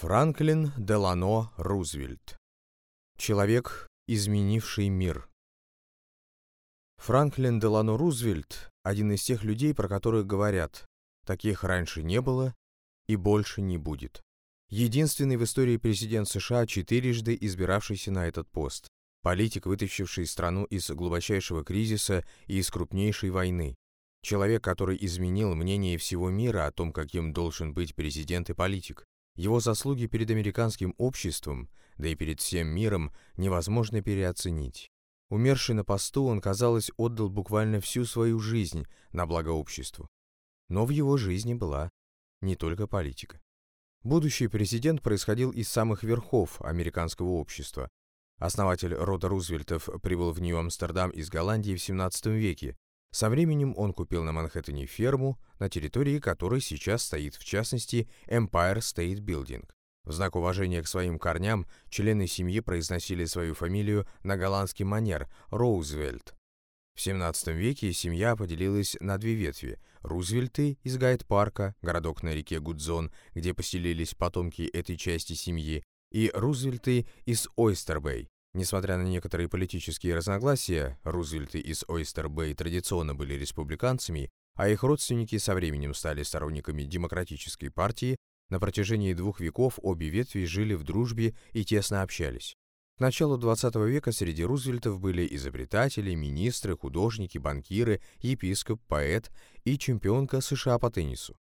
Франклин Делано Рузвельт. Человек, изменивший мир. Франклин Делано Рузвельт – один из тех людей, про которых говорят, таких раньше не было и больше не будет. Единственный в истории президент США, четырежды избиравшийся на этот пост. Политик, вытащивший страну из глубочайшего кризиса и из крупнейшей войны. Человек, который изменил мнение всего мира о том, каким должен быть президент и политик. Его заслуги перед американским обществом, да и перед всем миром, невозможно переоценить. Умерший на посту, он, казалось, отдал буквально всю свою жизнь на благо обществу. Но в его жизни была не только политика. Будущий президент происходил из самых верхов американского общества. Основатель рода Рузвельтов прибыл в Нью-Амстердам из Голландии в 17 веке, со временем он купил на Манхэттене ферму, на территории которой сейчас стоит в частности Empire State Building. В знак уважения к своим корням члены семьи произносили свою фамилию на голландский манер Роузвельт. В XVII веке семья поделилась на две ветви – Рузвельты из Гайд-парка, городок на реке Гудзон, где поселились потомки этой части семьи, и Рузвельты из Ойстербей, Несмотря на некоторые политические разногласия, Рузвельты из Ойстер-Бэй традиционно были республиканцами, а их родственники со временем стали сторонниками демократической партии, на протяжении двух веков обе ветви жили в дружбе и тесно общались. К началу XX века среди Рузвельтов были изобретатели, министры, художники, банкиры, епископ, поэт и чемпионка США по теннису.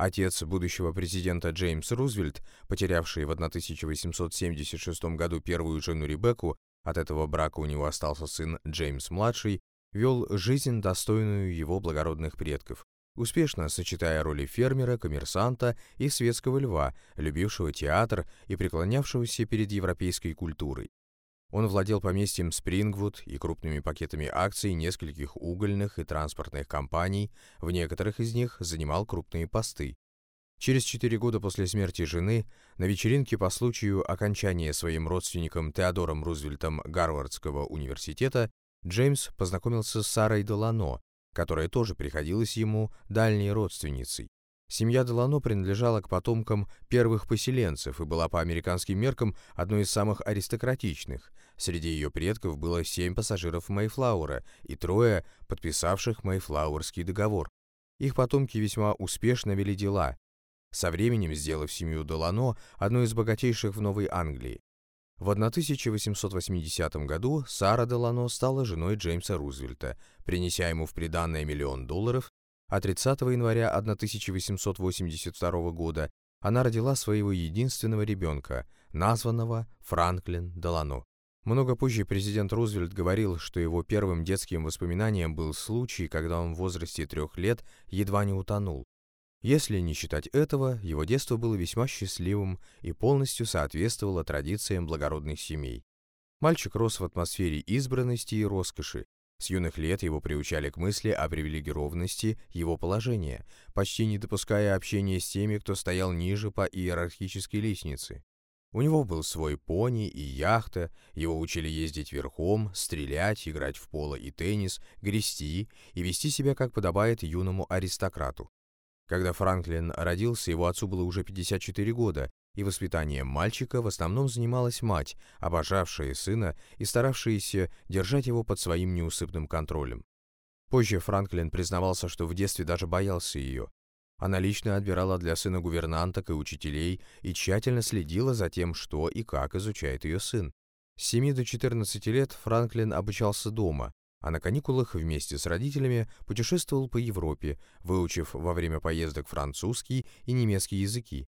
Отец будущего президента Джеймс Рузвельт, потерявший в 1876 году первую жену Ребекку, от этого брака у него остался сын Джеймс-младший, вел жизнь, достойную его благородных предков, успешно сочетая роли фермера, коммерсанта и светского льва, любившего театр и преклонявшегося перед европейской культурой. Он владел поместьем Спрингвуд и крупными пакетами акций нескольких угольных и транспортных компаний, в некоторых из них занимал крупные посты. Через четыре года после смерти жены, на вечеринке по случаю окончания своим родственником Теодором Рузвельтом Гарвардского университета, Джеймс познакомился с Сарой Делано, которая тоже приходилась ему дальней родственницей. Семья Делано принадлежала к потомкам первых поселенцев и была по американским меркам одной из самых аристократичных. Среди ее предков было семь пассажиров Мейфлаура и трое, подписавших Мейфлауэрский договор. Их потомки весьма успешно вели дела, со временем сделав семью Делано одной из богатейших в Новой Англии. В 1880 году Сара Делано стала женой Джеймса Рузвельта, принеся ему в приданное миллион долларов а 30 января 1882 года она родила своего единственного ребенка, названного Франклин Делано. Много позже президент Рузвельт говорил, что его первым детским воспоминанием был случай, когда он в возрасте трех лет едва не утонул. Если не считать этого, его детство было весьма счастливым и полностью соответствовало традициям благородных семей. Мальчик рос в атмосфере избранности и роскоши, с юных лет его приучали к мысли о привилегированности его положения, почти не допуская общения с теми, кто стоял ниже по иерархической лестнице. У него был свой пони и яхта, его учили ездить верхом, стрелять, играть в поло и теннис, грести и вести себя, как подобает юному аристократу. Когда Франклин родился, его отцу было уже 54 года, и воспитанием мальчика в основном занималась мать, обожавшая сына и старавшаяся держать его под своим неусыпным контролем. Позже Франклин признавался, что в детстве даже боялся ее. Она лично отбирала для сына гувернанток и учителей и тщательно следила за тем, что и как изучает ее сын. С 7 до 14 лет Франклин обучался дома, а на каникулах вместе с родителями путешествовал по Европе, выучив во время поездок французский и немецкий языки,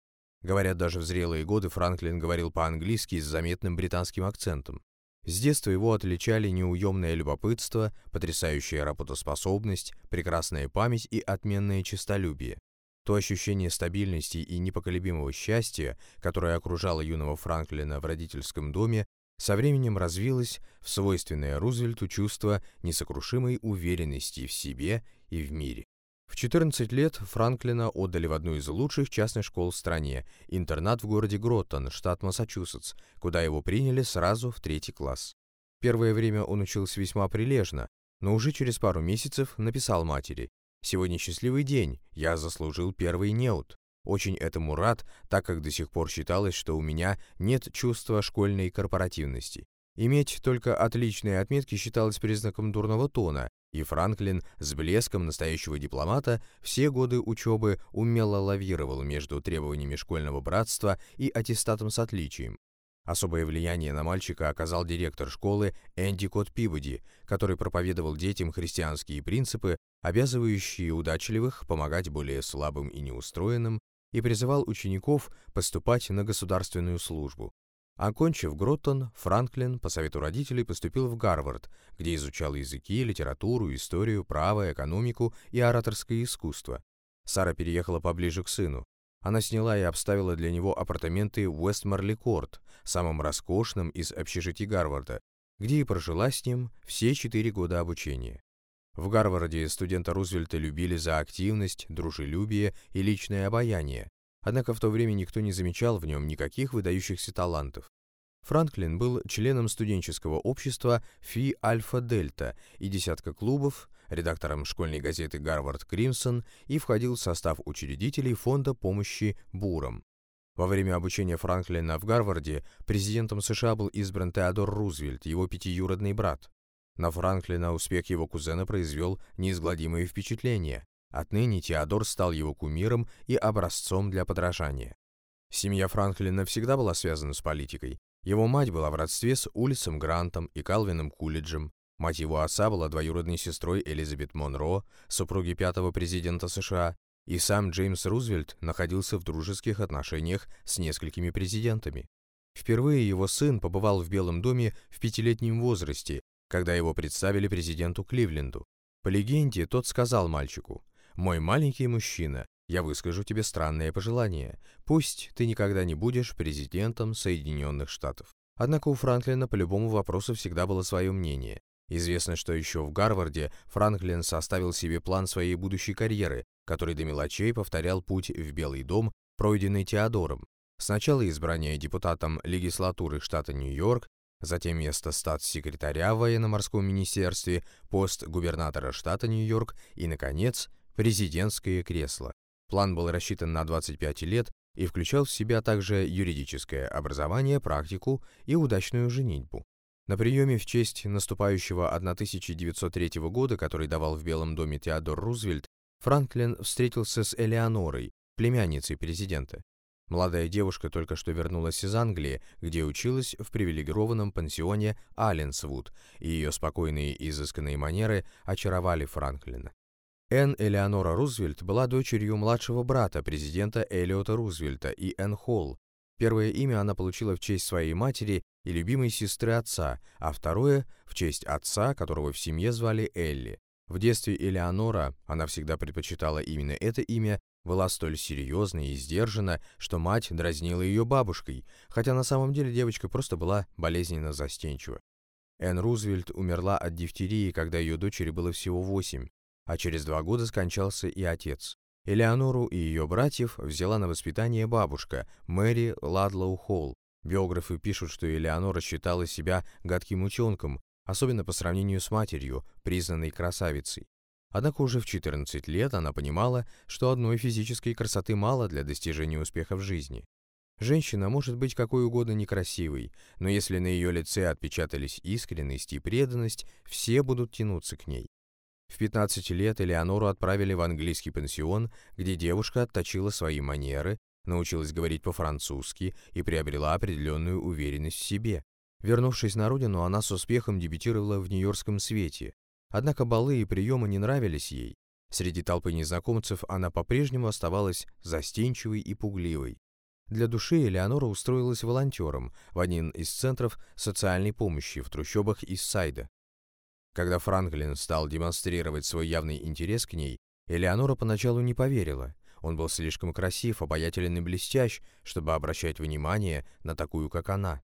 Говорят, даже в зрелые годы Франклин говорил по-английски с заметным британским акцентом. С детства его отличали неуемное любопытство, потрясающая работоспособность, прекрасная память и отменное честолюбие. То ощущение стабильности и непоколебимого счастья, которое окружало юного Франклина в родительском доме, со временем развилось в свойственное Рузвельту чувство несокрушимой уверенности в себе и в мире. В 14 лет Франклина отдали в одну из лучших частных школ в стране, интернат в городе Гроттон, штат Массачусетс, куда его приняли сразу в третий класс. Первое время он учился весьма прилежно, но уже через пару месяцев написал матери «Сегодня счастливый день, я заслужил первый неуд». Очень этому рад, так как до сих пор считалось, что у меня нет чувства школьной корпоративности. Иметь только отличные отметки считалось признаком дурного тона, и Франклин с блеском настоящего дипломата все годы учебы умело лавировал между требованиями школьного братства и аттестатом с отличием. Особое влияние на мальчика оказал директор школы Энди Кот Пибоди, который проповедовал детям христианские принципы, обязывающие удачливых помогать более слабым и неустроенным, и призывал учеников поступать на государственную службу. Окончив Гроттон, Франклин по совету родителей поступил в Гарвард, где изучал языки, литературу, историю, право, экономику и ораторское искусство. Сара переехала поближе к сыну. Она сняла и обставила для него апартаменты в Уэстмарли-Корт, самым роскошным из общежитий Гарварда, где и прожила с ним все четыре года обучения. В Гарварде студента Рузвельта любили за активность, дружелюбие и личное обаяние, Однако в то время никто не замечал в нем никаких выдающихся талантов. Франклин был членом студенческого общества Фи Альфа Дельта и десятка клубов, редактором школьной газеты «Гарвард Кримсон» и входил в состав учредителей фонда помощи бурам. Во время обучения Франклина в Гарварде президентом США был избран Теодор Рузвельт, его пятиюродный брат. На Франклина успех его кузена произвел неизгладимое впечатление. Отныне Теодор стал его кумиром и образцом для подражания. Семья Франклина всегда была связана с политикой. Его мать была в родстве с Улисом Грантом и Калвином Кулиджем. Мать его отца была двоюродной сестрой Элизабет Монро, супруги пятого президента США, и сам Джеймс Рузвельт находился в дружеских отношениях с несколькими президентами. Впервые его сын побывал в Белом доме в пятилетнем возрасте, когда его представили президенту Кливленду. По легенде, тот сказал мальчику, «Мой маленький мужчина, я выскажу тебе странное пожелание. Пусть ты никогда не будешь президентом Соединенных Штатов». Однако у Франклина по любому вопросу всегда было свое мнение. Известно, что еще в Гарварде Франклин составил себе план своей будущей карьеры, который до мелочей повторял путь в Белый дом, пройденный Теодором. Сначала избрание депутатом легислатуры штата Нью-Йорк, затем место статс-секретаря в военно-морском министерстве, пост губернатора штата Нью-Йорк и, наконец, президентское кресло. План был рассчитан на 25 лет и включал в себя также юридическое образование, практику и удачную женитьбу. На приеме в честь наступающего 1903 года, который давал в Белом доме Теодор Рузвельт, Франклин встретился с Элеонорой, племянницей президента. Молодая девушка только что вернулась из Англии, где училась в привилегированном пансионе Алленсвуд, и ее спокойные и изысканные манеры очаровали Франклина. Энн Элеонора Рузвельт была дочерью младшего брата президента Элиота Рузвельта и Энн Холл. Первое имя она получила в честь своей матери и любимой сестры отца, а второе — в честь отца, которого в семье звали Элли. В детстве Элеонора, она всегда предпочитала именно это имя, была столь серьезна и сдержана, что мать дразнила ее бабушкой, хотя на самом деле девочка просто была болезненно застенчива. Энн Рузвельт умерла от дифтерии, когда ее дочери было всего восемь а через два года скончался и отец. Элеонору и ее братьев взяла на воспитание бабушка Мэри Ладлоу Холл. Биографы пишут, что Элеонора считала себя гадким утенком, особенно по сравнению с матерью, признанной красавицей. Однако уже в 14 лет она понимала, что одной физической красоты мало для достижения успеха в жизни. Женщина может быть какой угодно некрасивой, но если на ее лице отпечатались искренность и преданность, все будут тянуться к ней. В 15 лет Элеонору отправили в английский пансион, где девушка отточила свои манеры, научилась говорить по-французски и приобрела определенную уверенность в себе. Вернувшись на родину, она с успехом дебютировала в нью-йоркском свете. Однако балы и приемы не нравились ей. Среди толпы незнакомцев она по-прежнему оставалась застенчивой и пугливой. Для души Элеонора устроилась волонтером в один из центров социальной помощи в трущобах из Сайда. Когда Франклин стал демонстрировать свой явный интерес к ней, Элеонора поначалу не поверила. Он был слишком красив, обаятелен и блестящ, чтобы обращать внимание на такую, как она.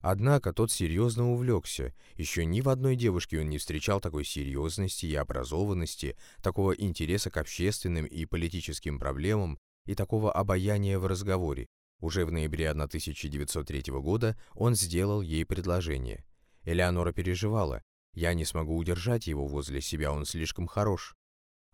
Однако тот серьезно увлекся. Еще ни в одной девушке он не встречал такой серьезности и образованности, такого интереса к общественным и политическим проблемам и такого обаяния в разговоре. Уже в ноябре 1903 года он сделал ей предложение. Элеонора переживала, я не смогу удержать его возле себя, он слишком хорош.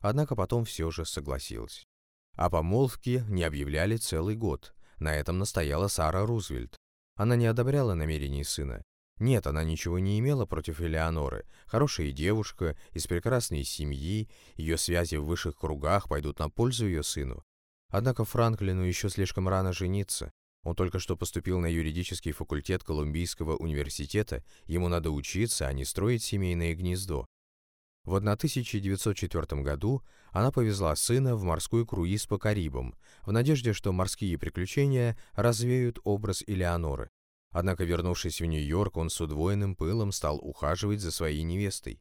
Однако потом все же согласилась. О помолвке не объявляли целый год. На этом настояла Сара Рузвельт. Она не одобряла намерений сына. Нет, она ничего не имела против Элеоноры. Хорошая девушка, из прекрасной семьи, ее связи в высших кругах пойдут на пользу ее сыну. Однако Франклину еще слишком рано жениться. Он только что поступил на юридический факультет Колумбийского университета, ему надо учиться, а не строить семейное гнездо. В 1904 году она повезла сына в морской круиз по Карибам, в надежде, что морские приключения развеют образ Элеоноры. Однако, вернувшись в Нью-Йорк, он с удвоенным пылом стал ухаживать за своей невестой.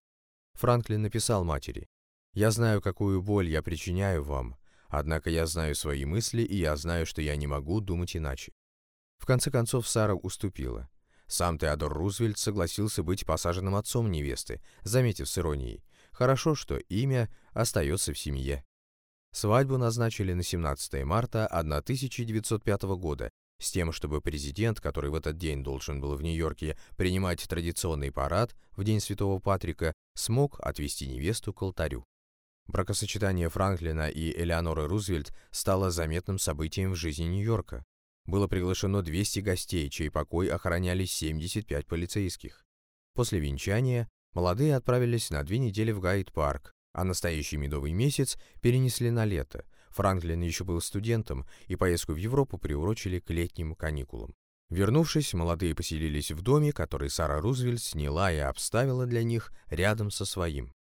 Франклин написал матери, «Я знаю, какую боль я причиняю вам, однако я знаю свои мысли, и я знаю, что я не могу думать иначе». В конце концов, Сара уступила. Сам Теодор Рузвельт согласился быть посаженным отцом невесты, заметив с иронией, Хорошо, что имя остается в семье. Свадьбу назначили на 17 марта 1905 года с тем, чтобы президент, который в этот день должен был в Нью-Йорке принимать традиционный парад в День Святого Патрика, смог отвести невесту к алтарю. Бракосочетание Франклина и Элеоноры Рузвельт стало заметным событием в жизни Нью-Йорка. Было приглашено 200 гостей, чей покой охраняли 75 полицейских. После венчания Молодые отправились на две недели в Гайд-парк, а настоящий медовый месяц перенесли на лето. Франклин еще был студентом, и поездку в Европу приурочили к летним каникулам. Вернувшись, молодые поселились в доме, который Сара Рузвельт сняла и обставила для них рядом со своим.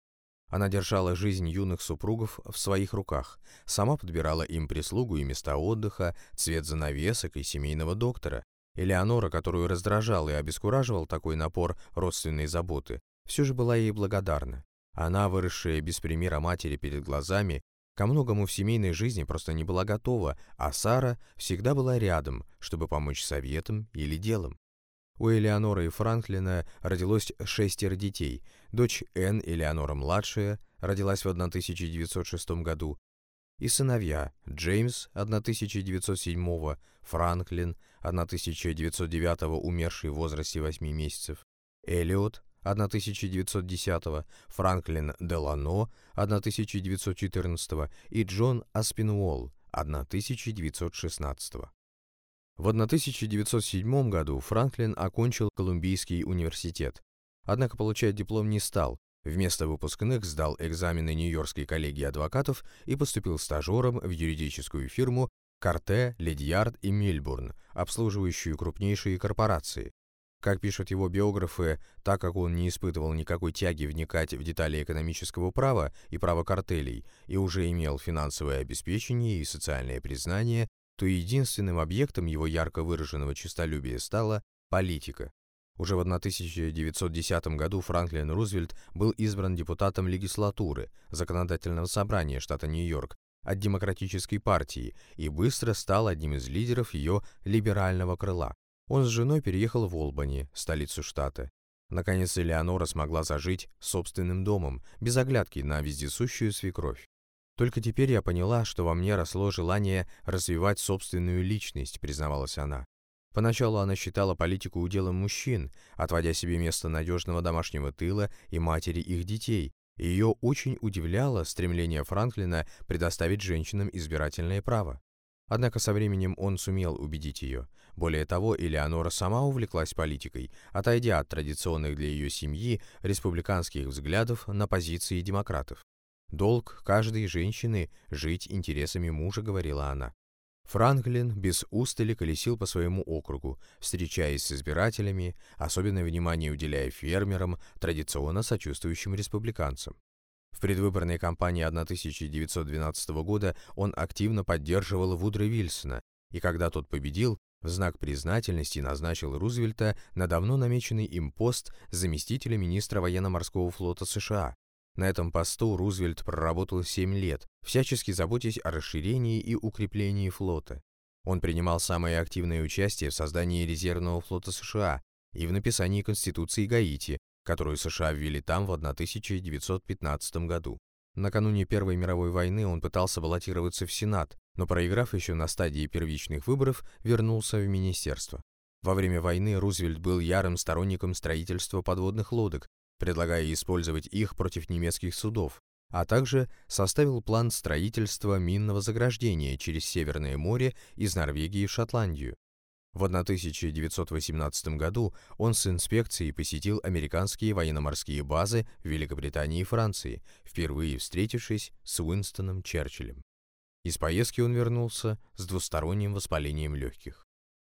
Она держала жизнь юных супругов в своих руках, сама подбирала им прислугу и места отдыха, цвет занавесок и семейного доктора. Элеонора, которую раздражал и обескураживал такой напор родственной заботы, все же была ей благодарна. Она, выросшая без примера матери перед глазами, ко многому в семейной жизни просто не была готова, а Сара всегда была рядом, чтобы помочь советом или делом. У Элеонора и Франклина родилось шестеро детей. Дочь Энн, Элеонора-младшая, родилась в 1906 году, и сыновья Джеймс 1907, Франклин 1909, умерший в возрасте 8 месяцев, Элиот 1910, Франклин Делано 1914 и Джон Аспинуолл 1916. В 1907 году Франклин окончил Колумбийский университет, однако получать диплом не стал, вместо выпускных сдал экзамены Нью-Йоркской коллегии адвокатов и поступил стажером в юридическую фирму Карте, Ледьярд и Мильбурн, обслуживающую крупнейшие корпорации, как пишут его биографы, так как он не испытывал никакой тяги вникать в детали экономического права и права картелей и уже имел финансовое обеспечение и социальное признание, то единственным объектом его ярко выраженного честолюбия стала политика. Уже в 1910 году Франклин Рузвельт был избран депутатом легислатуры, законодательного собрания штата Нью-Йорк, от Демократической партии и быстро стал одним из лидеров ее либерального крыла. Он с женой переехал в Олбани, столицу штата. Наконец Элеонора смогла зажить собственным домом, без оглядки на вездесущую свекровь. «Только теперь я поняла, что во мне росло желание развивать собственную личность», признавалась она. Поначалу она считала политику уделом мужчин, отводя себе место надежного домашнего тыла и матери их детей, ее очень удивляло стремление Франклина предоставить женщинам избирательное право. Однако со временем он сумел убедить ее. Более того, Элеонора сама увлеклась политикой, отойдя от традиционных для ее семьи республиканских взглядов на позиции демократов. «Долг каждой женщины – жить интересами мужа», — говорила она. Франклин без устали колесил по своему округу, встречаясь с избирателями, особенное внимание уделяя фермерам, традиционно сочувствующим республиканцам. В предвыборной кампании 1912 года он активно поддерживал Вудро Вильсона, и когда тот победил, в знак признательности назначил Рузвельта на давно намеченный им пост заместителя министра военно-морского флота США. На этом посту Рузвельт проработал 7 лет, всячески заботясь о расширении и укреплении флота. Он принимал самое активное участие в создании резервного флота США и в написании Конституции Гаити, которую США ввели там в 1915 году. Накануне Первой мировой войны он пытался баллотироваться в Сенат, но проиграв еще на стадии первичных выборов, вернулся в министерство. Во время войны Рузвельт был ярым сторонником строительства подводных лодок, предлагая использовать их против немецких судов. а также составил план строительства минного заграждения через Северное море из Норвегии в Шотландию. В 1918 году он с инспекцией посетил американские военно-морские базы в Великобритании и Франции, впервые встретившись с Уинстоном Черчиллем. Из поездки он вернулся с двусторонним воспалением легких.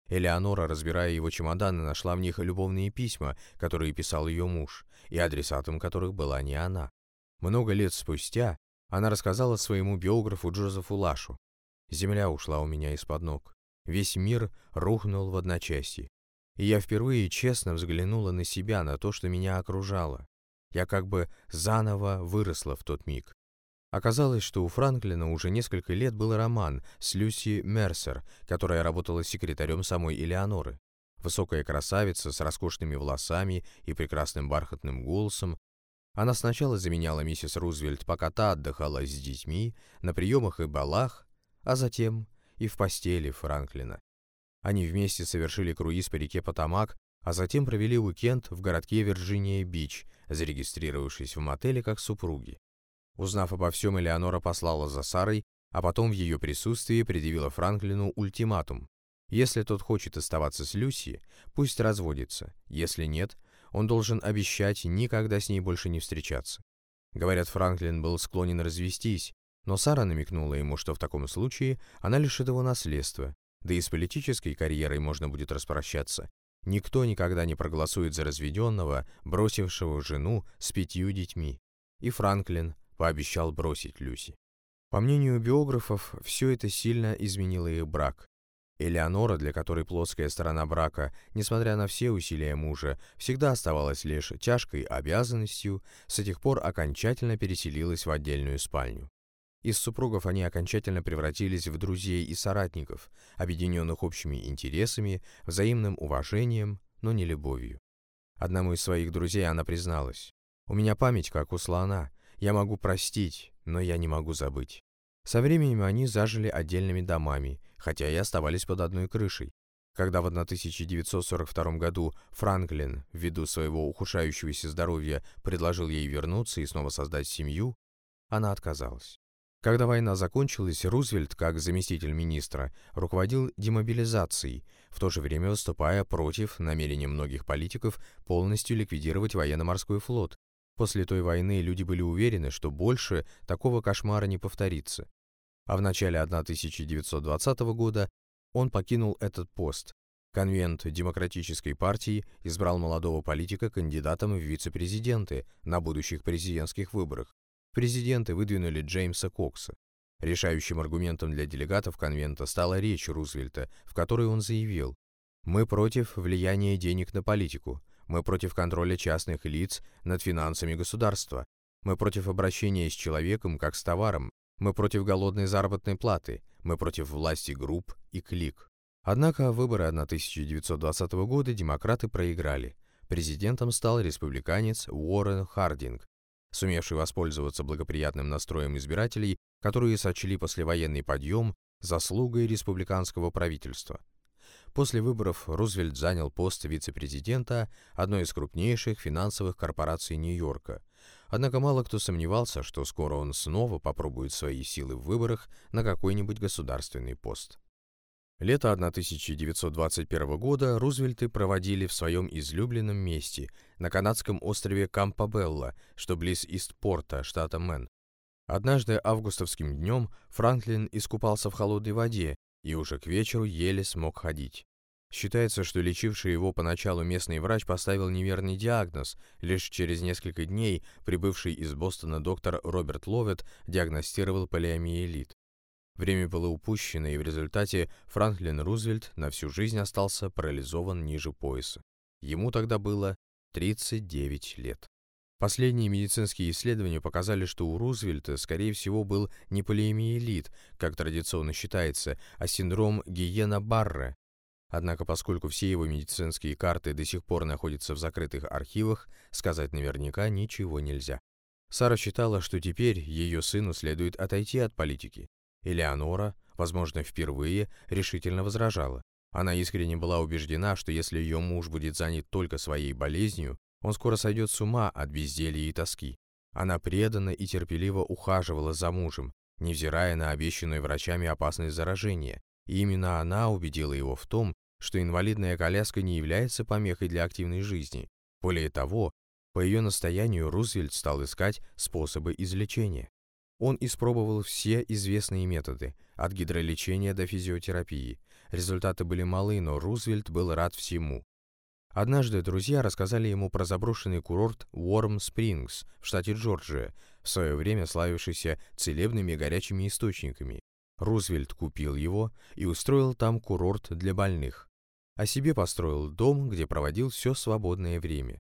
Элеонора, разбирая его чемоданы, нашла в них любовные письма, которые писал ее муж, и адресатом которых была не она. Много лет спустя она рассказала своему биографу Джозефу Лашу. «Земля ушла у меня из-под ног. Весь мир рухнул в одночасье. И я впервые честно взглянула на себя, на то, что меня окружало. Я как бы заново выросла в тот миг. Оказалось, что у Франклина уже несколько лет был роман с Люси Мерсер, которая работала секретарем самой Элеоноры. Высокая красавица с роскошными волосами и прекрасным бархатным голосом, она сначала заменяла миссис Рузвельт, пока та отдыхала с детьми, на приемах и балах, а затем и в постели Франклина. Они вместе совершили круиз по реке Потамак, а затем провели уикенд в городке Вирджиния-Бич, зарегистрировавшись в мотеле как супруги. Узнав обо всем, Элеонора послала за Сарой, а потом в ее присутствии предъявила Франклину ультиматум. Если тот хочет оставаться с Люси, пусть разводится, если нет, он должен обещать никогда с ней больше не встречаться. Говорят, Франклин был склонен развестись, но Сара намекнула ему, что в таком случае она лишит его наследства, да и с политической карьерой можно будет распрощаться. Никто никогда не проголосует за разведенного, бросившего жену с пятью детьми. И Франклин пообещал бросить Люси. По мнению биографов, все это сильно изменило их брак. Элеонора, для которой плоская сторона брака, несмотря на все усилия мужа, всегда оставалась лишь тяжкой обязанностью, с тех пор окончательно переселилась в отдельную спальню. Из супругов они окончательно превратились в друзей и соратников, объединенных общими интересами, взаимным уважением, но не любовью. Одному из своих друзей она призналась, «У меня память, как у слона, я могу простить, но я не могу забыть». Со временем они зажили отдельными домами, хотя и оставались под одной крышей. Когда в 1942 году Франклин, ввиду своего ухудшающегося здоровья, предложил ей вернуться и снова создать семью, она отказалась. Когда война закончилась, Рузвельт, как заместитель министра, руководил демобилизацией, в то же время выступая против намерения многих политиков полностью ликвидировать военно-морской флот. После той войны люди были уверены, что больше такого кошмара не повторится а в начале 1920 года он покинул этот пост. Конвент Демократической партии избрал молодого политика кандидатом в вице-президенты на будущих президентских выборах. Президенты выдвинули Джеймса Кокса. Решающим аргументом для делегатов конвента стала речь Рузвельта, в которой он заявил «Мы против влияния денег на политику, мы против контроля частных лиц над финансами государства, мы против обращения с человеком как с товаром, мы против голодной заработной платы, мы против власти групп и клик. Однако выборы 1920 года демократы проиграли. Президентом стал республиканец Уоррен Хардинг, сумевший воспользоваться благоприятным настроем избирателей, которые сочли послевоенный подъем заслугой республиканского правительства. После выборов Рузвельт занял пост вице-президента одной из крупнейших финансовых корпораций Нью-Йорка – Однако мало кто сомневался, что скоро он снова попробует свои силы в выборах на какой-нибудь государственный пост. Лето 1921 года Рузвельты проводили в своем излюбленном месте, на канадском острове Кампабелла, что близ Истпорта, штата Мэн. Однажды августовским днем Франклин искупался в холодной воде и уже к вечеру еле смог ходить. Считается, что лечивший его поначалу местный врач поставил неверный диагноз. Лишь через несколько дней прибывший из Бостона доктор Роберт Ловет диагностировал полиомиелит. Время было упущено, и в результате Франклин Рузвельт на всю жизнь остался парализован ниже пояса. Ему тогда было 39 лет. Последние медицинские исследования показали, что у Рузвельта, скорее всего, был не полиомиелит, как традиционно считается, а синдром Гиена-Барре, Однако, поскольку все его медицинские карты до сих пор находятся в закрытых архивах, сказать наверняка ничего нельзя. Сара считала, что теперь ее сыну следует отойти от политики. Элеонора, возможно, впервые, решительно возражала. Она искренне была убеждена, что если ее муж будет занят только своей болезнью, он скоро сойдет с ума от безделья и тоски. Она преданно и терпеливо ухаживала за мужем, невзирая на обещанное врачами опасность заражения, и именно она убедила его в том, что инвалидная коляска не является помехой для активной жизни. Более того, по ее настоянию Рузвельт стал искать способы излечения. Он испробовал все известные методы, от гидролечения до физиотерапии. Результаты были малы, но Рузвельт был рад всему. Однажды друзья рассказали ему про заброшенный курорт Уорм Спрингс в штате Джорджия, в свое время славившийся целебными горячими источниками. Рузвельт купил его и устроил там курорт для больных, а себе построил дом, где проводил все свободное время.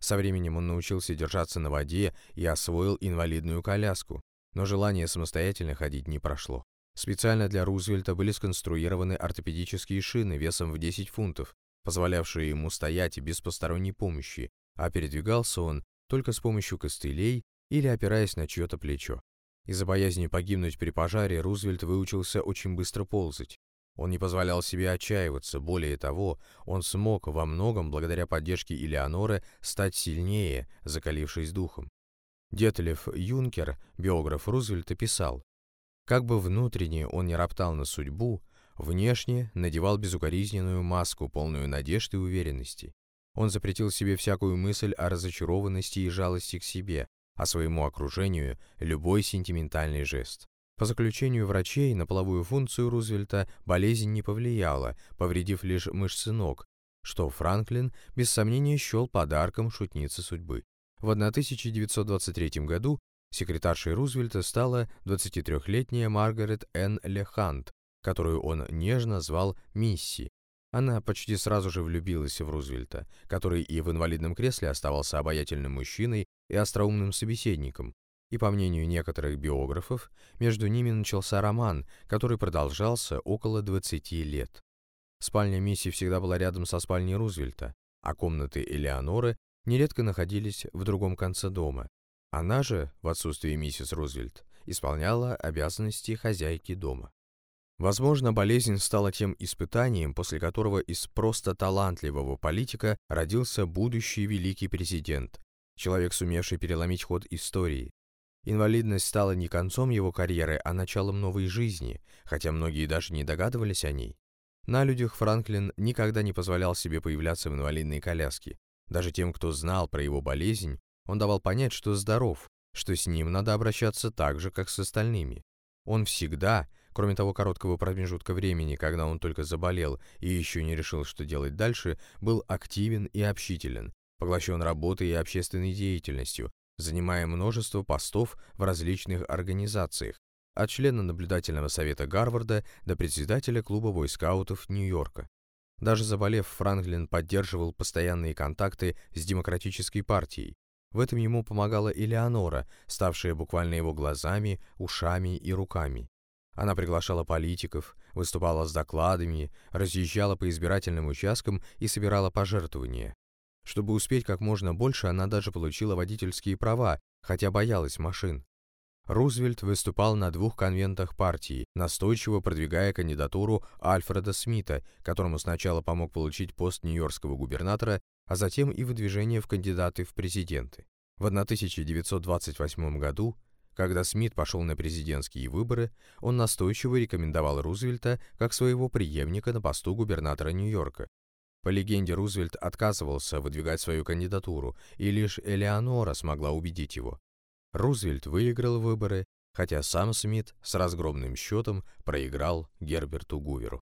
Со временем он научился держаться на воде и освоил инвалидную коляску, но желание самостоятельно ходить не прошло. Специально для Рузвельта были сконструированы ортопедические шины весом в 10 фунтов, позволявшие ему стоять без посторонней помощи, а передвигался он только с помощью костылей или опираясь на чье-то плечо. Из-за боязни погибнуть при пожаре Рузвельт выучился очень быстро ползать. Он не позволял себе отчаиваться, более того, он смог во многом, благодаря поддержке Элеоноры, стать сильнее, закалившись духом. Детлев Юнкер, биограф Рузвельта, писал, «Как бы внутренне он не роптал на судьбу, внешне надевал безукоризненную маску, полную надежд и уверенности. Он запретил себе всякую мысль о разочарованности и жалости к себе, а своему окружению любой сентиментальный жест. По заключению врачей на половую функцию Рузвельта болезнь не повлияла, повредив лишь мышцы ног, что Франклин без сомнения счел подарком шутницы судьбы. В 1923 году секретаршей Рузвельта стала 23-летняя Маргарет Н. Лехант, которую он нежно звал Мисси. Она почти сразу же влюбилась в Рузвельта, который и в инвалидном кресле оставался обаятельным мужчиной и остроумным собеседником. И по мнению некоторых биографов, между ними начался роман, который продолжался около 20 лет. Спальня Мисси всегда была рядом со спальней Рузвельта, а комнаты Элеоноры нередко находились в другом конце дома. Она же, в отсутствие миссис Рузвельт, исполняла обязанности хозяйки дома. Возможно, болезнь стала тем испытанием, после которого из просто талантливого политика родился будущий великий президент, человек, сумевший переломить ход истории. Инвалидность стала не концом его карьеры, а началом новой жизни, хотя многие даже не догадывались о ней. На людях Франклин никогда не позволял себе появляться в инвалидной коляске, даже тем, кто знал про его болезнь, он давал понять, что здоров, что с ним надо обращаться так же, как с остальными. Он всегда, кроме того короткого промежутка времени, когда он только заболел и еще не решил, что делать дальше, был активен и общителен, поглощен работой и общественной деятельностью, занимая множество постов в различных организациях, от члена наблюдательного совета Гарварда до председателя клуба бойскаутов Нью-Йорка. Даже заболев, Франклин поддерживал постоянные контакты с Демократической партией. В этом ему помогала Элеонора, ставшая буквально его глазами, ушами и руками. Она приглашала политиков, выступала с докладами, разъезжала по избирательным участкам и собирала пожертвования. Чтобы успеть как можно больше, она даже получила водительские права, хотя боялась машин. Рузвельт выступал на двух конвентах партии, настойчиво продвигая кандидатуру Альфреда Смита, которому сначала помог получить пост нью-йоркского губернатора, а затем и выдвижение в кандидаты в президенты. В 1928 году, когда Смит пошел на президентские выборы, он настойчиво рекомендовал Рузвельта как своего преемника на посту губернатора Нью-Йорка. По легенде, Рузвельт отказывался выдвигать свою кандидатуру, и лишь Элеонора смогла убедить его. Рузвельт выиграл выборы, хотя сам Смит с разгромным счетом проиграл Герберту Гуверу.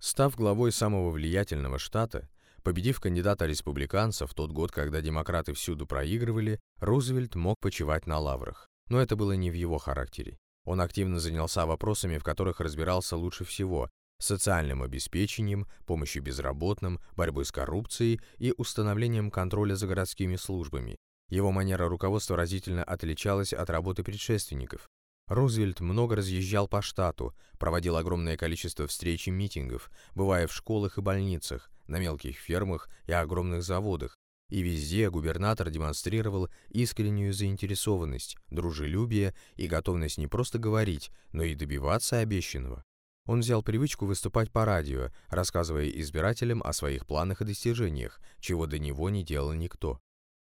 Став главой самого влиятельного штата, победив кандидата республиканцев в тот год, когда демократы всюду проигрывали, Рузвельт мог почивать на лаврах. Но это было не в его характере. Он активно занялся вопросами, в которых разбирался лучше всего, социальным обеспечением, помощью безработным, борьбой с коррупцией и установлением контроля за городскими службами, его манера руководства разительно отличалась от работы предшественников. Рузвельт много разъезжал по штату, проводил огромное количество встреч и митингов, бывая в школах и больницах, на мелких фермах и огромных заводах, и везде губернатор демонстрировал искреннюю заинтересованность, дружелюбие и готовность не просто говорить, но и добиваться обещанного. Он взял привычку выступать по радио, рассказывая избирателям о своих планах и достижениях, чего до него не делал никто.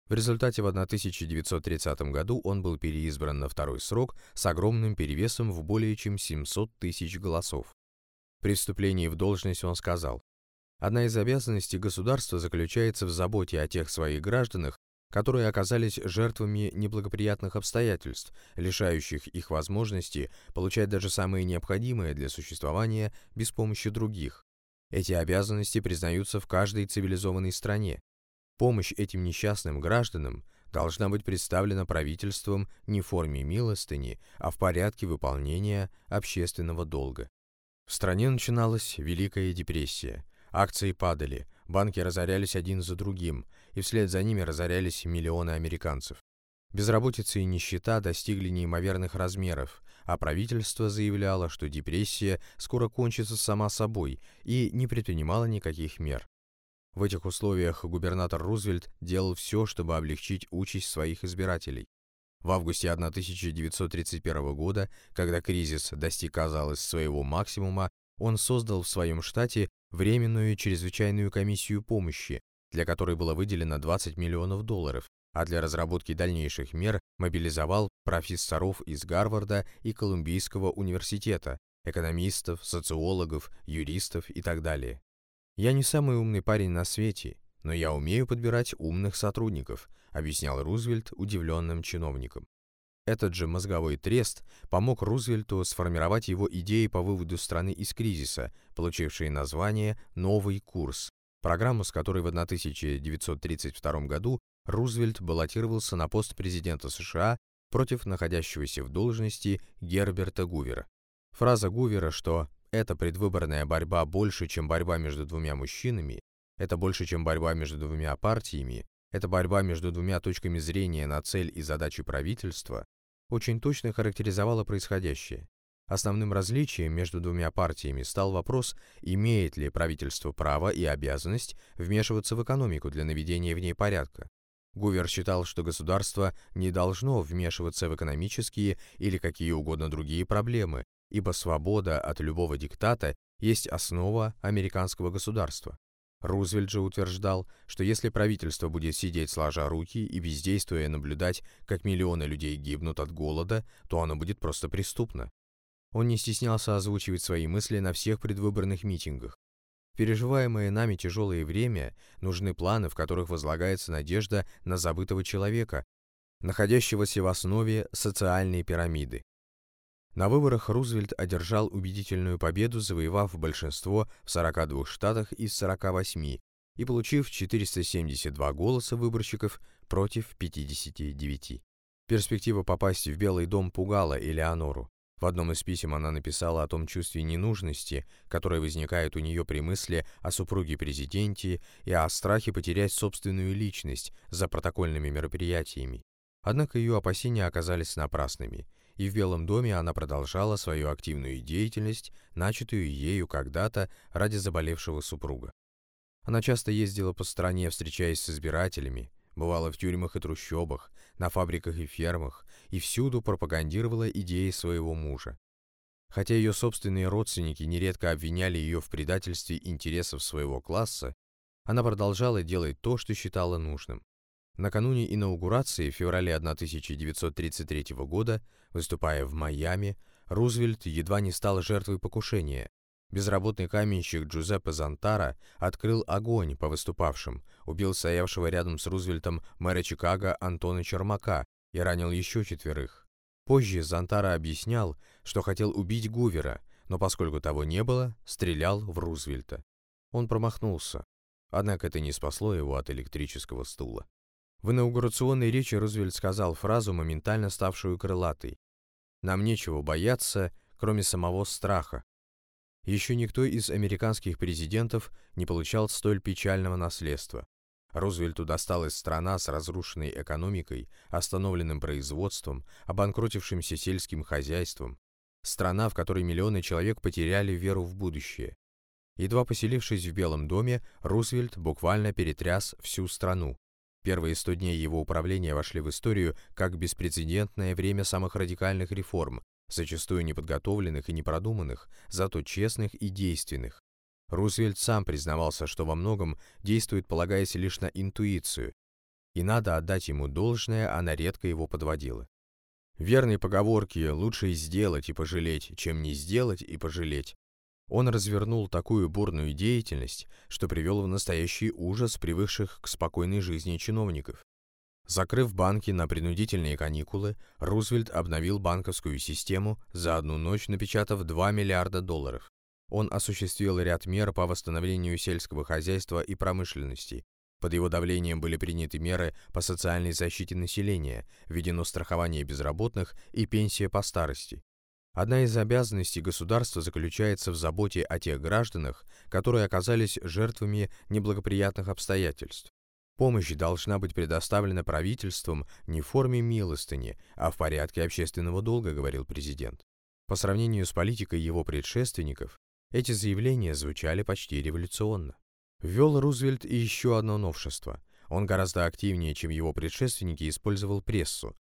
В результате в 1930 году он был переизбран на второй срок с огромным перевесом в более чем 700 тысяч голосов. При вступлении в должность он сказал, «Одна из обязанностей государства заключается в заботе о тех своих гражданах, которые оказались жертвами неблагоприятных обстоятельств, лишающих их возможности получать даже самые необходимые для существования без помощи других. Эти обязанности признаются в каждой цивилизованной стране. Помощь этим несчастным гражданам должна быть представлена правительством не в форме милостыни, а в порядке выполнения общественного долга. В стране начиналась Великая депрессия. Акции падали, банки разорялись один за другим, и вслед за ними разорялись миллионы американцев. Безработица и нищета достигли неимоверных размеров, а правительство заявляло, что депрессия скоро кончится сама собой и не предпринимало никаких мер. В этих условиях губернатор Рузвельт делал все, чтобы облегчить участь своих избирателей. В августе 1931 года, когда кризис достиг, казалось, своего максимума, он создал в своем штате Временную чрезвычайную комиссию помощи, для которой было выделено 20 миллионов долларов, а для разработки дальнейших мер мобилизовал профессоров из Гарварда и Колумбийского университета, экономистов, социологов, юристов и так далее. «Я не самый умный парень на свете, но я умею подбирать умных сотрудников», объяснял Рузвельт удивленным чиновникам. Этот же мозговой трест помог Рузвельту сформировать его идеи по выводу страны из кризиса, получившие название «Новый курс», программу, с которой в 1932 году Рузвельт баллотировался на пост президента США против находящегося в должности Герберта Гувера. Фраза Гувера, что «эта предвыборная борьба больше, чем борьба между двумя мужчинами», «это больше, чем борьба между двумя партиями», «это борьба между двумя точками зрения на цель и задачи правительства», очень точно характеризовала происходящее. Основным различием между двумя партиями стал вопрос, имеет ли правительство право и обязанность вмешиваться в экономику для наведения в ней порядка. Гувер считал, что государство не должно вмешиваться в экономические или какие угодно другие проблемы, ибо свобода от любого диктата есть основа американского государства. Рузвельт же утверждал, что если правительство будет сидеть сложа руки и бездействуя наблюдать, как миллионы людей гибнут от голода, то оно будет просто преступно. Он не стеснялся озвучивать свои мысли на всех предвыборных митингах. В переживаемое нами тяжелое время нужны планы, в которых возлагается надежда на забытого человека, находящегося в основе социальной пирамиды. На выборах Рузвельт одержал убедительную победу, завоевав большинство в 42 штатах из 48 и получив 472 голоса выборщиков против 59. Перспектива попасть в Белый дом пугала Элеонору. В одном из писем она написала о том чувстве ненужности, которое возникает у нее при мысли о супруге-президенте и о страхе потерять собственную личность за протокольными мероприятиями. Однако ее опасения оказались напрасными, и в Белом доме она продолжала свою активную деятельность, начатую ею когда-то ради заболевшего супруга. Она часто ездила по стране, встречаясь с избирателями, бывала в тюрьмах и трущобах, на фабриках и фермах, и всюду пропагандировала идеи своего мужа. Хотя ее собственные родственники нередко обвиняли ее в предательстве интересов своего класса, она продолжала делать то, что считала нужным. Накануне инаугурации в феврале 1933 года, выступая в Майами, Рузвельт едва не стал жертвой покушения, Безработный каменщик Джузеппе Зантара открыл огонь по выступавшим, убил стоявшего рядом с Рузвельтом мэра Чикаго Антона Чермака и ранил еще четверых. Позже Зантара объяснял, что хотел убить Гувера, но поскольку того не было, стрелял в Рузвельта. Он промахнулся, однако это не спасло его от электрического стула. В инаугурационной речи Рузвельт сказал фразу, моментально ставшую крылатой. «Нам нечего бояться, кроме самого страха, еще никто из американских президентов не получал столь печального наследства. Рузвельту досталась страна с разрушенной экономикой, остановленным производством, обанкротившимся сельским хозяйством. Страна, в которой миллионы человек потеряли веру в будущее. Едва поселившись в Белом доме, Рузвельт буквально перетряс всю страну. Первые сто дней его управления вошли в историю как беспрецедентное время самых радикальных реформ, зачастую неподготовленных и непродуманных, зато честных и действенных. Рузвельт сам признавался, что во многом действует, полагаясь лишь на интуицию. и надо отдать ему должное, она редко его подводила. Верной поговорке «лучше сделать и пожалеть, чем не сделать и пожалеть» он развернул такую бурную деятельность, что привел в настоящий ужас привыкших к спокойной жизни чиновников. Закрыв банки на принудительные каникулы, Рузвельт обновил банковскую систему, за одну ночь напечатав 2 миллиарда долларов. Он осуществил ряд мер по восстановлению сельского хозяйства и промышленности. Под его давлением были приняты меры по социальной защите населения, введено страхование безработных и пенсия по старости. Одна из обязанностей государства заключается в заботе о тех гражданах, которые оказались жертвами неблагоприятных обстоятельств. Помощь должна быть предоставлена правительством не в форме милостыни, а в порядке общественного долга, говорил президент. По сравнению с политикой его предшественников, эти заявления звучали почти революционно. Ввел Рузвельт и еще одно новшество. Он гораздо активнее, чем его предшественники, использовал прессу.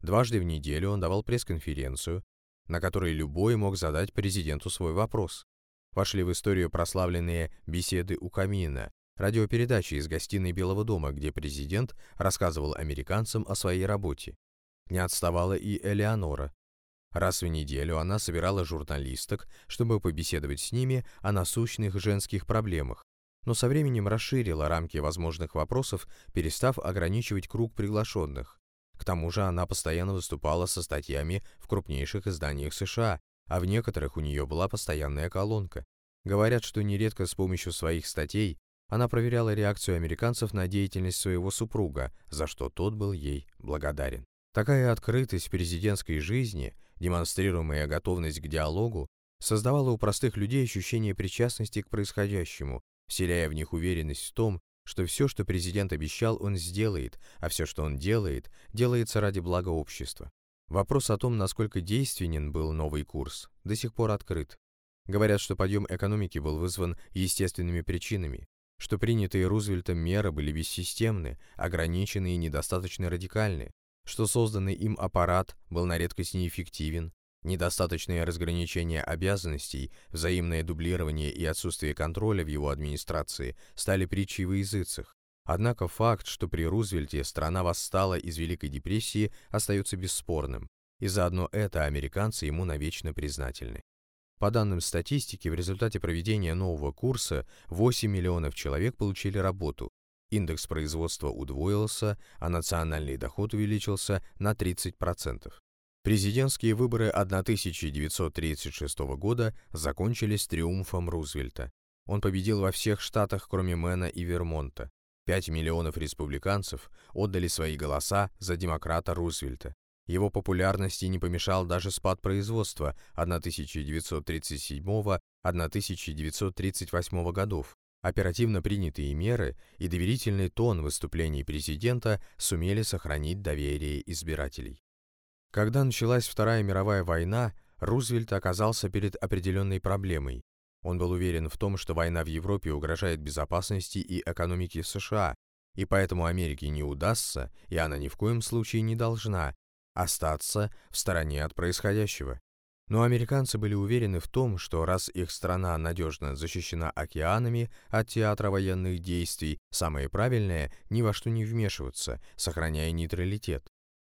Дважды в неделю он давал пресс-конференцию, на которой любой мог задать президенту свой вопрос. Вошли в историю прославленные «Беседы у камина», радиопередачи из гостиной Белого дома, где президент рассказывал американцам о своей работе. Не отставала и Элеонора, Раз в неделю она собирала журналисток, чтобы побеседовать с ними о насущных женских проблемах, но со временем расширила рамки возможных вопросов, перестав ограничивать круг приглашенных. К тому же она постоянно выступала со статьями в крупнейших изданиях США, а в некоторых у нее была постоянная колонка. Говорят, что нередко с помощью своих статей она проверяла реакцию американцев на деятельность своего супруга, за что тот был ей благодарен. Такая открытость президентской жизни – демонстрируемая готовность к диалогу, создавала у простых людей ощущение причастности к происходящему, вселяя в них уверенность в том, что все, что президент обещал, он сделает, а все, что он делает, делается ради блага общества. Вопрос о том, насколько действенен был новый курс, до сих пор открыт. Говорят, что подъем экономики был вызван естественными причинами, что принятые Рузвельтом меры были бессистемны, ограничены и недостаточно радикальны, что созданный им аппарат был на редкость неэффективен, недостаточное разграничение обязанностей, взаимное дублирование и отсутствие контроля в его администрации стали притчей во языцах. Однако факт, что при Рузвельте страна восстала из Великой депрессии, остается бесспорным, и заодно это американцы ему навечно признательны. По данным статистики, в результате проведения нового курса 8 миллионов человек получили работу, Индекс производства удвоился, а национальный доход увеличился на 30%. Президентские выборы 1936 года закончились триумфом Рузвельта. Он победил во всех штатах, кроме Мэна и Вермонта. 5 миллионов республиканцев отдали свои голоса за демократа Рузвельта. Его популярности не помешал даже спад производства 1937-1938 годов, Оперативно принятые меры и доверительный тон выступлений президента сумели сохранить доверие избирателей. Когда началась Вторая мировая война, Рузвельт оказался перед определенной проблемой. Он был уверен в том, что война в Европе угрожает безопасности и экономике США, и поэтому Америке не удастся, и она ни в коем случае не должна, остаться в стороне от происходящего. Но американцы были уверены в том, что раз их страна надежно защищена океанами от театра военных действий, самое правильное – ни во что не вмешиваться, сохраняя нейтралитет.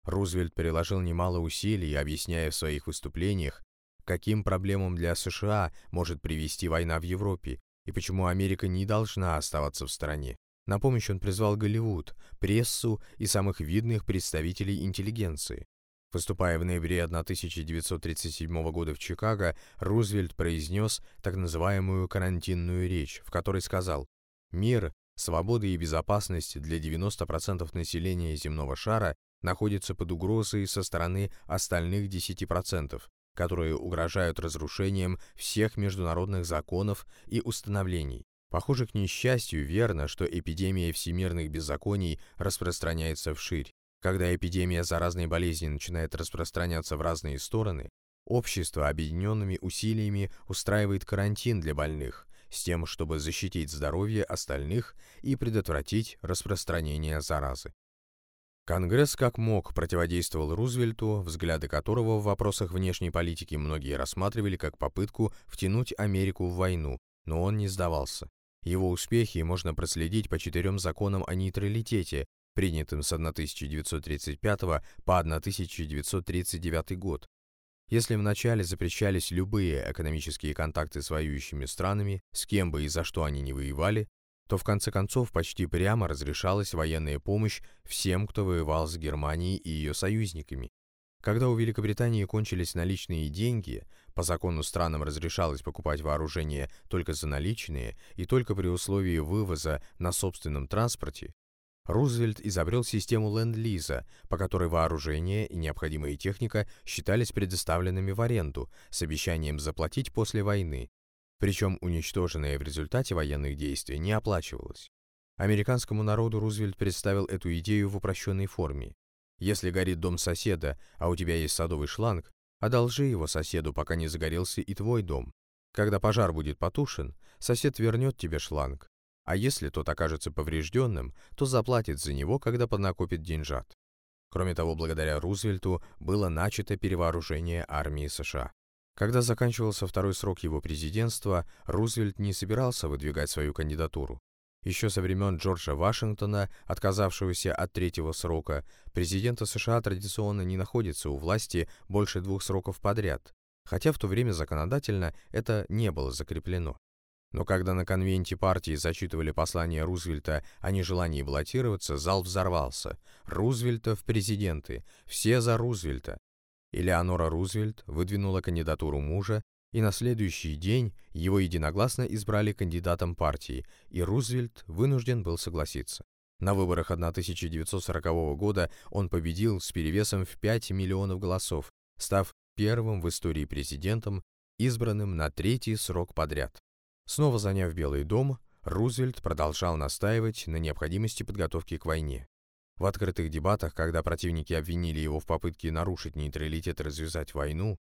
Рузвельт приложил немало усилий, объясняя в своих выступлениях, каким проблемам для США может привести война в Европе и почему Америка не должна оставаться в стороне. На помощь он призвал Голливуд, прессу и самых видных представителей интеллигенции. Выступая в ноябре 1937 года в Чикаго, Рузвельт произнес так называемую карантинную речь, в которой сказал «Мир, свобода и безопасность для 90% населения земного шара находятся под угрозой со стороны остальных 10%, которые угрожают разрушением всех международных законов и установлений. Похоже, к несчастью, верно, что эпидемия всемирных беззаконий распространяется вширь. Когда эпидемия заразной болезни начинает распространяться в разные стороны, общество объединенными усилиями устраивает карантин для больных с тем, чтобы защитить здоровье остальных и предотвратить распространение заразы. Конгресс как мог противодействовал Рузвельту, взгляды которого в вопросах внешней политики многие рассматривали как попытку втянуть Америку в войну, но он не сдавался. Его успехи можно проследить по четырем законам о нейтралитете, принятым с 1935 по 1939 год. Если вначале запрещались любые экономические контакты с воюющими странами, с кем бы и за что они не воевали, то в конце концов почти прямо разрешалась военная помощь всем, кто воевал с Германией и ее союзниками. Когда у Великобритании кончились наличные деньги, по закону странам разрешалось покупать вооружение только за наличные и только при условии вывоза на собственном транспорте, Рузвельт изобрел систему ленд-лиза, по которой вооружение и необходимая техника считались предоставленными в аренду с обещанием заплатить после войны, причем уничтоженное в результате военных действий не оплачивалось. Американскому народу Рузвельт представил эту идею в упрощенной форме. Если горит дом соседа, а у тебя есть садовый шланг, одолжи его соседу, пока не загорелся и твой дом. Когда пожар будет потушен, сосед вернет тебе шланг, а если тот окажется поврежденным, то заплатит за него, когда поднакопит деньжат. Кроме того, благодаря Рузвельту было начато перевооружение армии США. Когда заканчивался второй срок его президентства, Рузвельт не собирался выдвигать свою кандидатуру. Еще со времен Джорджа Вашингтона, отказавшегося от третьего срока, президента США традиционно не находится у власти больше двух сроков подряд, хотя в то время законодательно это не было закреплено. Но когда на конвенте партии зачитывали послание Рузвельта о нежелании баллотироваться, зал взорвался. Рузвельта в президенты. Все за Рузвельта. Элеонора Рузвельт выдвинула кандидатуру мужа, и на следующий день его единогласно избрали кандидатом партии, и Рузвельт вынужден был согласиться. На выборах 1940 года он победил с перевесом в 5 миллионов голосов, став первым в истории президентом, избранным на третий срок подряд. Снова заняв Белый дом, Рузвельт продолжал настаивать на необходимости подготовки к войне. В открытых дебатах, когда противники обвинили его в попытке нарушить нейтралитет и развязать войну,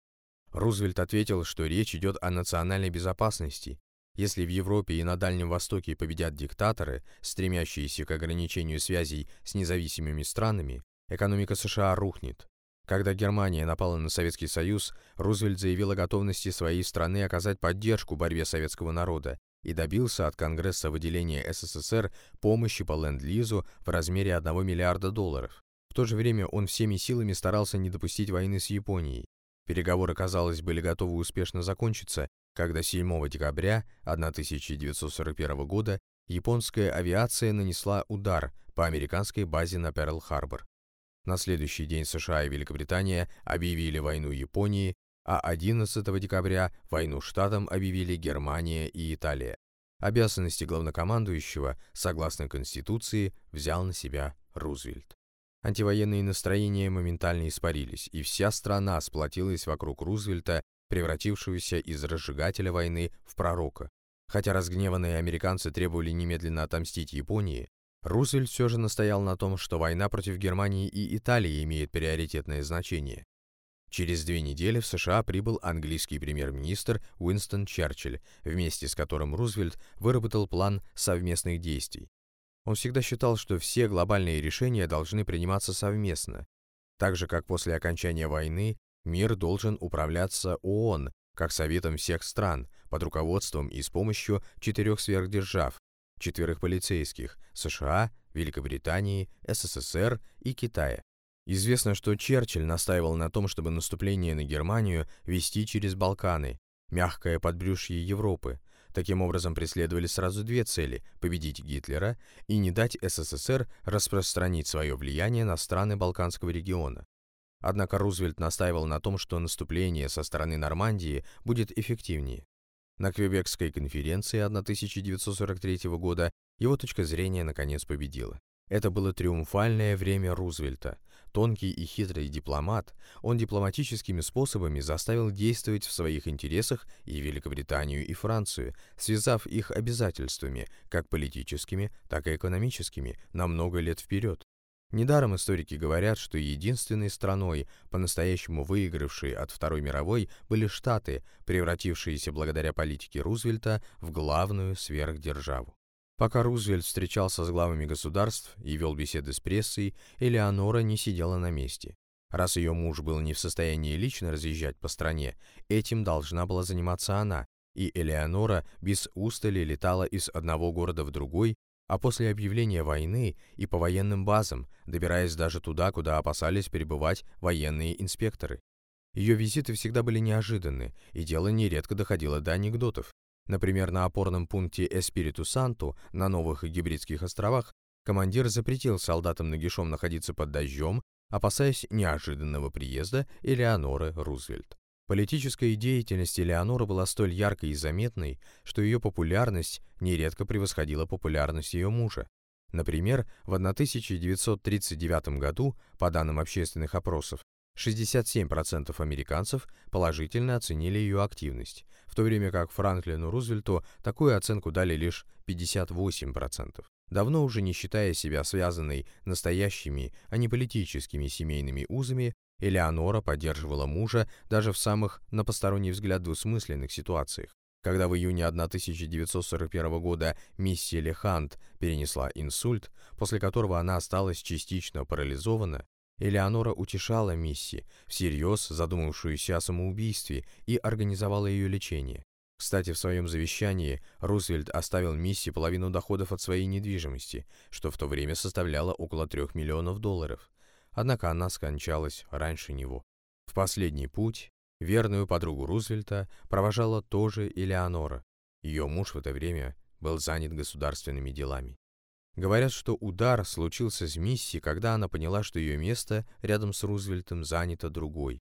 Рузвельт ответил, что речь идет о национальной безопасности. Если в Европе и на Дальнем Востоке победят диктаторы, стремящиеся к ограничению связей с независимыми странами, экономика США рухнет. Когда Германия напала на Советский Союз, Рузвельт заявил о готовности своей страны оказать поддержку борьбе советского народа и добился от Конгресса выделения СССР помощи по Ленд-Лизу в размере 1 миллиарда долларов. В то же время он всеми силами старался не допустить войны с Японией. Переговоры, казалось, были готовы успешно закончиться, когда 7 декабря 1941 года японская авиация нанесла удар по американской базе на Перл-Харбор. На следующий день США и Великобритания объявили войну Японии, а 11 декабря войну штатам объявили Германия и Италия. Обязанности главнокомандующего, согласно Конституции, взял на себя Рузвельт. Антивоенные настроения моментально испарились, и вся страна сплотилась вокруг Рузвельта, превратившегося из разжигателя войны в пророка. Хотя разгневанные американцы требовали немедленно отомстить Японии, Рузвельт все же настоял на том, что война против Германии и Италии имеет приоритетное значение. Через две недели в США прибыл английский премьер-министр Уинстон Черчилль, вместе с которым Рузвельт выработал план совместных действий. Он всегда считал, что все глобальные решения должны приниматься совместно, так же как после окончания войны мир должен управляться ООН, как советом всех стран, под руководством и с помощью четырех сверхдержав четверых полицейских США, Великобритании, СССР и Китая. Известно, что Черчилль настаивал на том, чтобы наступление на Германию вести через Балканы, мягкое подбрюшье Европы. Таким образом преследовали сразу две цели – победить Гитлера и не дать СССР распространить свое влияние на страны Балканского региона. Однако Рузвельт настаивал на том, что наступление со стороны Нормандии будет эффективнее. На Квебекской конференции 1943 года его точка зрения наконец победила. Это было триумфальное время Рузвельта. Тонкий и хитрый дипломат, он дипломатическими способами заставил действовать в своих интересах и Великобританию, и Францию, связав их обязательствами, как политическими, так и экономическими, на много лет вперед. Недаром историки говорят, что единственной страной, по-настоящему выигравшей от Второй мировой, были Штаты, превратившиеся благодаря политике Рузвельта в главную сверхдержаву. Пока Рузвельт встречался с главами государств и вел беседы с прессой, Элеонора не сидела на месте. Раз ее муж был не в состоянии лично разъезжать по стране, этим должна была заниматься она, и Элеонора без устали летала из одного города в другой, а после объявления войны и по военным базам, добираясь даже туда, куда опасались перебывать военные инспекторы. Ее визиты всегда были неожиданны, и дело нередко доходило до анекдотов. Например, на опорном пункте Эспириту Санту на Новых Гибридских островах командир запретил солдатам нагишом находиться под дождем, опасаясь неожиданного приезда Элеоноры Рузвельт. Политическая деятельность Элеоноры была столь яркой и заметной, что ее популярность нередко превосходила популярность ее мужа. Например, в 1939 году, по данным общественных опросов, 67% американцев положительно оценили ее активность, то время как Франклину Рузвельту такую оценку дали лишь 58%. Давно уже не считая себя связанной настоящими, а не политическими семейными узами, Элеонора поддерживала мужа даже в самых, на посторонний взгляд, двусмысленных ситуациях. Когда в июне 1941 года миссия Лехант перенесла инсульт, после которого она осталась частично парализована, Элеонора утешала Мисси, всерьез задумавшуюся о самоубийстве, и организовала ее лечение. Кстати, в своем завещании Рузвельт оставил Мисси половину доходов от своей недвижимости, что в то время составляло около 3 миллионов долларов. Однако она скончалась раньше него. В последний путь верную подругу Рузвельта провожала тоже Элеонора. Ее муж в это время был занят государственными делами. Говорят, что удар случился с Мисси, когда она поняла, что ее место рядом с Рузвельтом занято другой.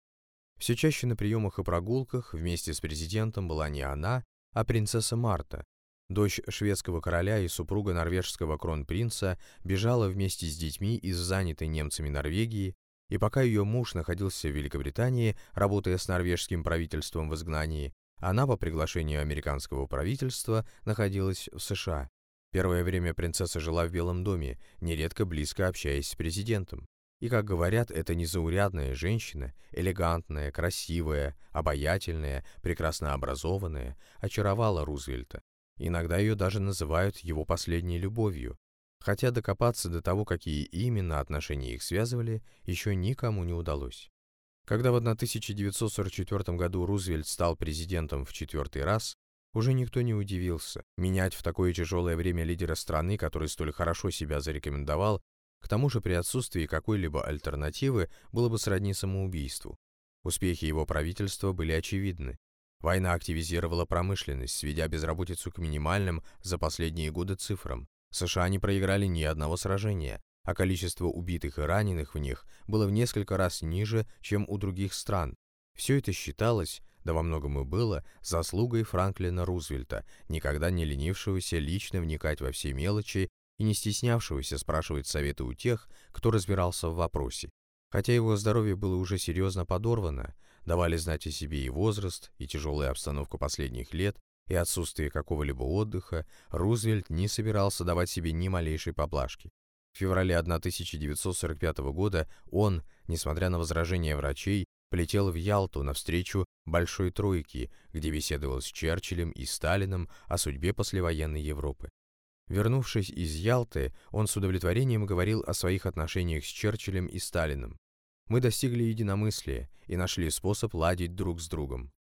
Все чаще на приемах и прогулках вместе с президентом была не она, а принцесса Марта. Дочь шведского короля и супруга норвежского кронпринца бежала вместе с детьми из занятой немцами Норвегии, и пока ее муж находился в Великобритании, работая с норвежским правительством в изгнании, она по приглашению американского правительства находилась в США. Первое время принцесса жила в Белом доме, нередко близко общаясь с президентом. И, как говорят, эта незаурядная женщина, элегантная, красивая, обаятельная, прекрасно образованная, очаровала Рузвельта. Иногда ее даже называют его последней любовью. Хотя докопаться до того, какие именно отношения их связывали, еще никому не удалось. Когда в 1944 году Рузвельт стал президентом в четвертый раз, уже никто не удивился. Менять в такое тяжелое время лидера страны, который столь хорошо себя зарекомендовал, к тому же при отсутствии какой-либо альтернативы, было бы сродни самоубийству. Успехи его правительства были очевидны. Война активизировала промышленность, сведя безработицу к минимальным за последние годы цифрам. США не проиграли ни одного сражения, а количество убитых и раненых в них было в несколько раз ниже, чем у других стран. Все это считалось да во многом и было заслугой Франклина Рузвельта, никогда не ленившегося лично вникать во все мелочи и не стеснявшегося спрашивать советы у тех, кто разбирался в вопросе. Хотя его здоровье было уже серьезно подорвано, давали знать о себе и возраст, и тяжелая обстановка последних лет, и отсутствие какого-либо отдыха, Рузвельт не собирался давать себе ни малейшей поблажки. В феврале 1945 года он, несмотря на возражения врачей, полетел в Ялту навстречу Большой Тройке, где беседовал с Черчиллем и Сталином о судьбе послевоенной Европы. Вернувшись из Ялты, он с удовлетворением говорил о своих отношениях с Черчиллем и Сталином. «Мы достигли единомыслия и нашли способ ладить друг с другом.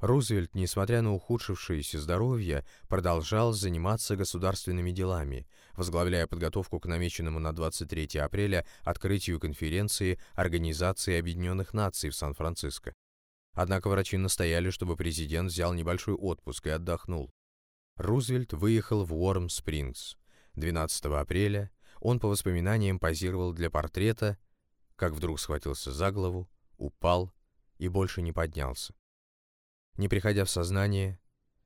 Рузвельт, несмотря на ухудшившееся здоровье, продолжал заниматься государственными делами, возглавляя подготовку к намеченному на 23 апреля открытию конференции Организации Объединенных Наций в Сан-Франциско. Однако врачи настояли, чтобы президент взял небольшой отпуск и отдохнул. Рузвельт выехал в Уорм-Спрингс. 12 апреля он по воспоминаниям позировал для портрета, как вдруг схватился за голову, упал и больше не поднялся. Не приходя в сознание,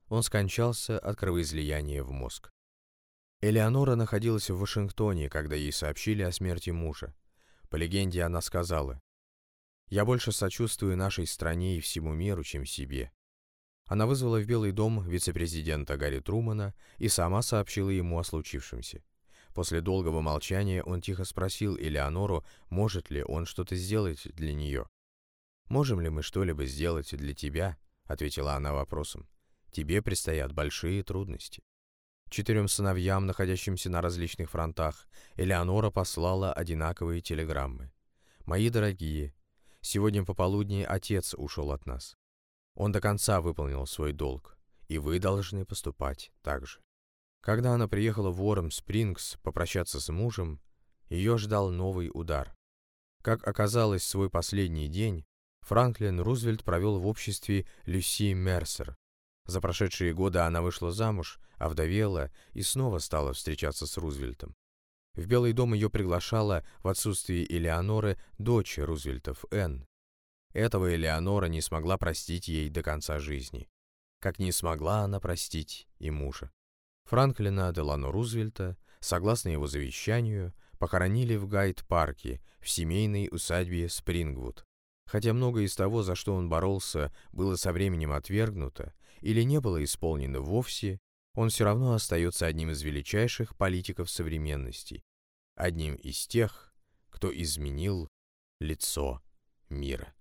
он скончался от кровоизлияния в мозг. Элеонора находилась в Вашингтоне, когда ей сообщили о смерти мужа. По легенде она сказала, «Я больше сочувствую нашей стране и всему миру, чем себе». Она вызвала в Белый дом вице-президента Гарри Трумана и сама сообщила ему о случившемся. После долгого молчания он тихо спросил Элеонору, может ли он что-то сделать для нее. «Можем ли мы что-либо сделать для тебя?» — ответила она вопросом. «Тебе предстоят большие трудности». Четырем сыновьям, находящимся на различных фронтах, Элеонора послала одинаковые телеграммы. «Мои дорогие, сегодня пополудни отец ушел от нас. Он до конца выполнил свой долг, и вы должны поступать так же». Когда она приехала в Уоррем-Спрингс попрощаться с мужем, ее ждал новый удар. Как оказалось, свой последний день Франклин Рузвельт провел в обществе Люси Мерсер. За прошедшие годы она вышла замуж, овдовела и снова стала встречаться с Рузвельтом. В Белый дом ее приглашала в отсутствие Элеоноры дочь Рузвельтов, Энн. Этого Элеонора не смогла простить ей до конца жизни. Как не смогла она простить и мужа. Франклина Делано Рузвельта, согласно его завещанию, похоронили в Гайд-парке в семейной усадьбе Спрингвуд. Хотя многое из того, за что он боролся, было со временем отвергнуто или не было исполнено вовсе, он все равно остается одним из величайших политиков современности, одним из тех, кто изменил лицо мира.